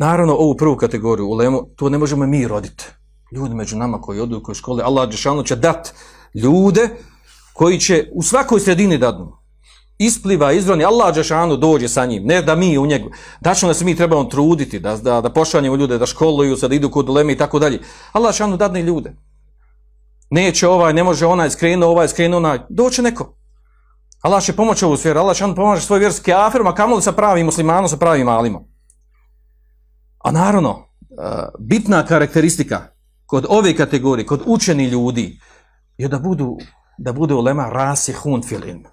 Naravno, ovu prvu kategoriju, u to ne možemo mi roditi. Ljudi među nama koji odu koji škole, Allah Đešanu će dat ljude koji će u svakoj sredini dadnu. Ispliva, izvrani, Allah Đešanu dođe sa njim, ne da mi u njegu. Dačno da se mi trebamo truditi, da, da, da pošaljemo ljude, da školuju, da idu kod uleme i tako dalje. Allah Đešanu dadne ljude. Neće ovaj, ne može onaj skrenuo, ovaj skrenuo, onaj, doće neko. Allah će pomoći ovu sferu, Allah će pomaže pomoći svoj vjerski afer, kamoli sa pravim muslimanom, sa pravim malima. A naravno, e, bitna karakteristika kod ove kategorije, kod učeni ljudi, je da budu, da bude ulema rasi hun filin.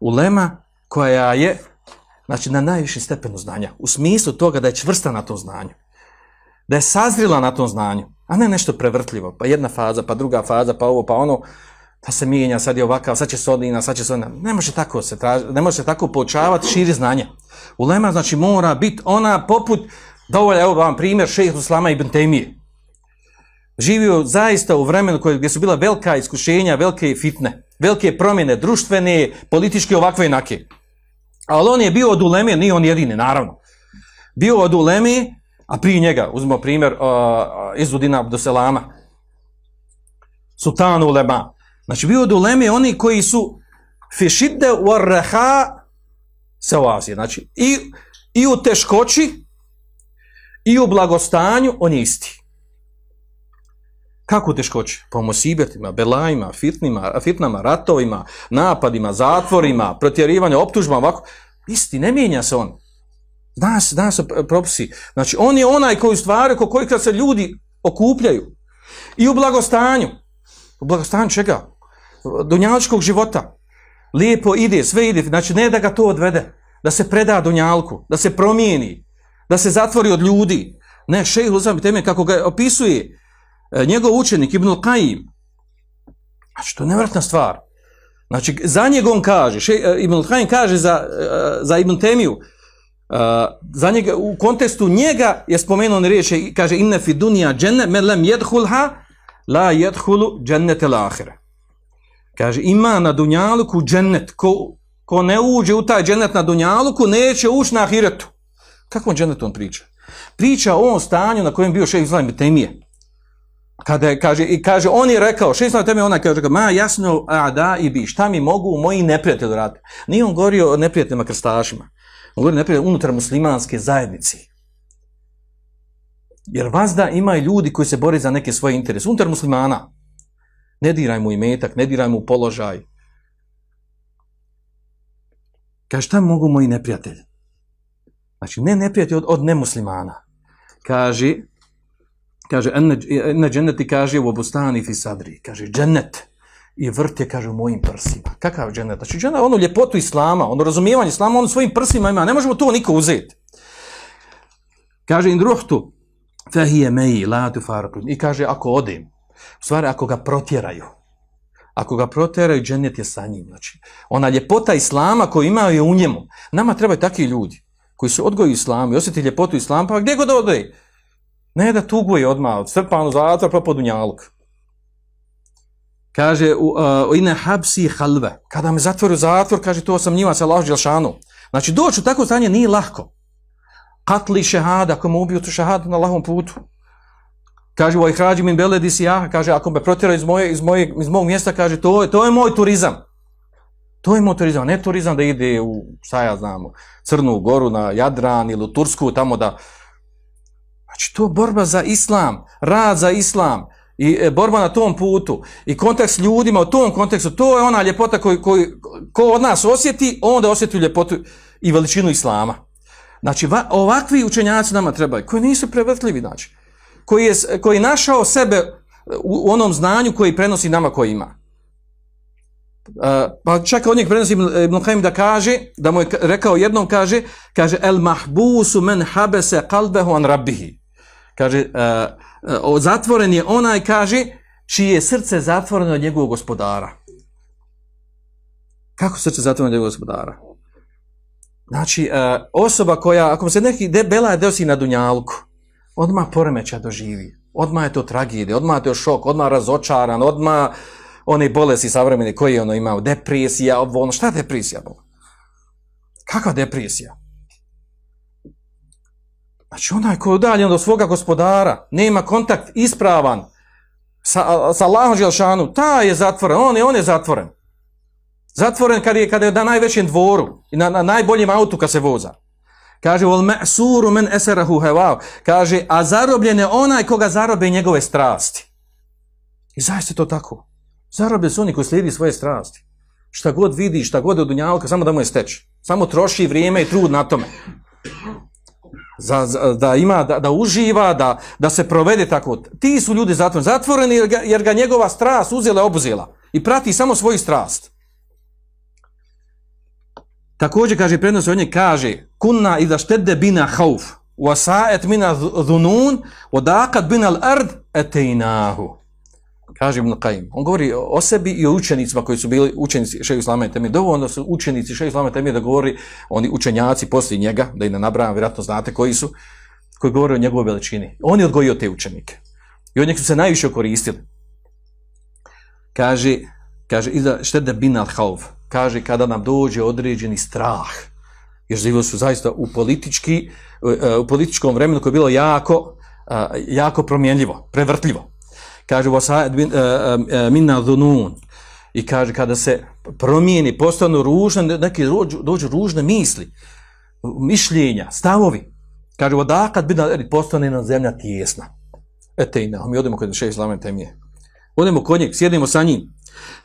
Ulema koja je, znači, na najvišem stepenu znanja. U smislu toga da je čvrsta na tom znanju. Da je sazrila na tom znanju. A ne nešto prevrtljivo. Pa jedna faza, pa druga faza, pa ovo, pa ono pa se mijenja, sad je ovakav, sad će sodina, sad će sodina. Ne može tako se traži, ne može se tako poučavati, širi znanja. Ulema znači mora biti ona poput, dovolj, evo vam primjer, šeht Uslama ibn Temije. Živio zaista u vremenu koje, gdje su bila velika iskušenja, velike fitne, velike promjene, društvene, političke, ovakve inake. Ali on je bio od uleme, nije on jedini, naravno. Bio od uleme, a prije njega, uzmemo primjer, uh, Izudina Abduselama, Sultan ulema, Znači, bio od uleme oni koji su fišide u arreha se oazije. Znači, i, i u teškoći, i u blagostanju, on je isti. Kako teškoće? Po musibetima, belajima, fitnima, fitnama, ratovima, napadima, zatvorima, protjerivanju, optužbama, ovako. Isti, ne mijenja se on. Zna se, se propisi. Znači, on je onaj koji stvari, ko koji kad se ljudi okupljaju. I u blagostanju. U blagostanju čega? dunjaličkog života. Lijepo ide, sve ide. Znači, ne da ga to odvede. Da se preda dunjalku, da se promijeni, da se zatvori od ljudi. Ne, šejh Uzam teme kako ga opisuje e, njegov učenik Ibn Qayyim. Znači, to je nevratna stvar. Znači, za njega on kaže, šej, e, Ibn Qayyim kaže za, e, za Ibn Temiju, za njega, u kontekstu njega je spomenuo on riječi, kaže, inne fi dunija dženne, me lem jedhulha, la jedhulu džennete la ahire. Kaže, ima na Dunjaluku džennet. Ko, ko ne uđe u taj džennet na Dunjaluku, neće ući na Ahiretu. Kako on džennet on priča? Priča o ovom stanju na kojem bio šeht Islam Temije. Kada je, kaže, i kaže, on je rekao, šeht Islam Temije, ona kaže, ma jasno, a da i bi, šta mi mogu moji neprijatelji raditi? Nije on govorio o neprijateljima krstašima. On govori neprijatelj unutar muslimanske zajednici. Jer vas da imaju ljudi koji se bore za neke svoje interese. Unutar muslimana. Ne diraj mu imetak, ne diraj mu položaj. Kaže, šta mogu moji neprijatelji? Znači, ne neprijatelj od, od nemuslimana. Kaže, kaže, na dženeti kaže u obustani fi sadri. Kaže, dženet i vrt je, kaže, u mojim prsima. Kakav dženet? Znači, dženet ono ljepotu islama, ono razumijevanje islama, ono svojim prsima ima. Ne možemo to niko uzeti. Kaže, in druhtu, fehije meji, la tu I kaže, ako odim, U stvari, ako ga protjeraju, ako ga protjeraju, dženet je sa njim. Znači, ona ljepota islama koju imao je u njemu. Nama trebaju takvi ljudi koji se odgoji islamu i osjeti ljepotu islama, pa gdje god odgoji? Ne da tuguje odmah, od srpanu zatvor, pa pod unjalog. Kaže, u, uh, ine habsi halve. Kada me zatvori u zatvor, kaže, to sam njima sa lažu djelšanu. Znači, doći u takvo stanje nije lahko. Katli šehada, ako mu ubiju tu šehadu na lahom putu. Kaže, oj hrađi min beledi si ja, kaže, ako me protjera iz, moje, iz, moje, iz mog mjesta, kaže, to je, to je moj turizam. To je motorizam, ne turizam da ide u, šta ja znam, Crnu Goru, na Jadran ili u Tursku, tamo da... Znači, to je borba za islam, rad za islam, i e, borba na tom putu, i kontakt s ljudima u tom kontekstu, to je ona ljepota koju, koju, ko od nas osjeti, onda osjeti ljepotu i veličinu islama. Znači, va, ovakvi učenjaci nama trebaju, koji nisu prevrtljivi, znači koji je koji našao sebe u onom znanju koji prenosi nama koji ima. Pa čak od njeg prenosi Ibn Qayyim da kaže, da mu je rekao jednom kaže, kaže el mahbusu men habese kalbehu an rabbihi. Kaže, uh, uh, zatvoren je onaj, kaže, čije je srce zatvoreno od njegovog gospodara. Kako srce zatvoreno od njegovog gospodara? Znači, uh, osoba koja, ako se neki debela je desi na dunjalku, odma poremeća doživi. Odma je to tragedija, odma je to šok, odma razočaran, odma one bolesti savremene koje ono imao, depresija, ovo, ono, šta je depresija? bila? Kakva depresija? Znači onaj ko je udaljen od svoga gospodara, nema kontakt ispravan sa, sa Allahom Želšanu, ta je zatvoren, on je, on je zatvoren. Zatvoren kad je, kad je na najvećem dvoru i na, na najboljem autu kad se voza. Kaže, vol ma'suru men eserahu hevav. Kaže, a zarobljen je onaj koga zarobe njegove strasti. I zaista to tako. Zarobe su oni koji slijedi svoje strasti. Šta god vidi, šta god je od unjalka, samo da mu je steče. Samo troši vrijeme i trud na tome. Za, za, da ima, da, da uživa, da, da se provede tako. Ti su ljudi zatvoreni. Zatvoreni jer ga, jer ga njegova strast uzela i obuzela. I prati samo svoju strast. Također kaže prednost od nje kaže kunna idha štedde bina hauf wasaet mina dhunun odakad bina al-ard etejnahu. Kaže Ibn Qaim. On govori o sebi i o učenicima koji su bili učenici šeju Islama i Temije. Dovoljno su učenici šeju Islama i Temije da govori oni učenjaci poslije njega, da i ne nabrajam, vjerojatno znate koji su, koji govore o njegovoj veličini. On je odgojio te učenike. I od njeg su se najviše koristili. Kaže, kaže, iza štede bin al-hauf kaže kada nam dođe određeni strah. Jer živjeli su zaista u politički e, u političkom vremenu koje je bilo jako jako promjenljivo, prevrtljivo. Kaže wasa'id e, minna dhunun. I kaže kada se promijeni, postanu ružne, neke dođu ružne misli, mišljenja, stavovi. Kaže kad bi postane na zemlja tijesna. Etejna, mi odemo kod šehe islame temije. Odemo kod njeg, sjedimo sa njim.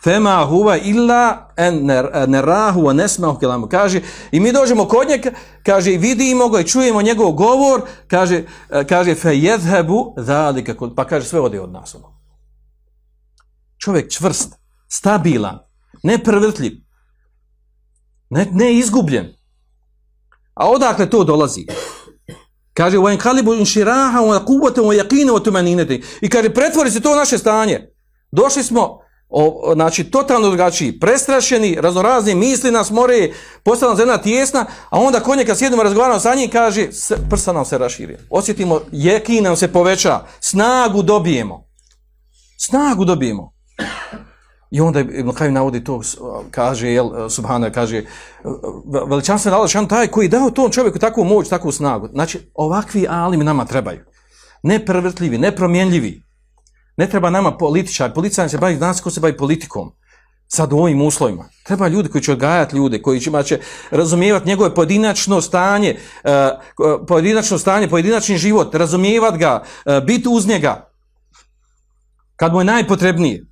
Fema huwa illa en nerahu wa nesmahu kelamu. Kaže, i mi dođemo kod njega, kaže, vidimo ga i čujemo njegov govor, kaže, e, kaže fe jedhebu zalika, pa kaže, sve ode od nas. Ono. Čovjek čvrst, stabilan, neprvrtljiv, ne, ne izgubljen. A odakle to dolazi? Kaže, u enkalibu inširaha, wa kubote, wa jakine, wa tumaninete. I kaže, pretvori se to naše stanje. Došli smo, o, znači totalno drugačiji, prestrašeni, raznorazni misli nas more, postala zemlja tijesna, a onda konje kad sjedimo razgovaramo sa njim, kaže, prsa nam se raširi. Osjetimo, jeki nam se poveća, snagu dobijemo. Snagu dobijemo. I onda Ibn Kajim navodi to, kaže, jel, Subhana, kaže, veličanstven Allah, šan taj koji dao tom čovjeku takvu moć, takvu snagu. Znači, ovakvi alimi nama trebaju. Neprvrtljivi, nepromjenljivi. Ne treba nama političar, policija se bavi, znači ko se bavi politikom, sad u ovim uslovima. Treba ljudi koji će odgajati ljude, koji će, će razumijevati njegove pojedinačno stanje, uh, pojedinačno stanje, pojedinačni život, razumijevati ga, e, uh, biti uz njega, kad mu je najpotrebnije.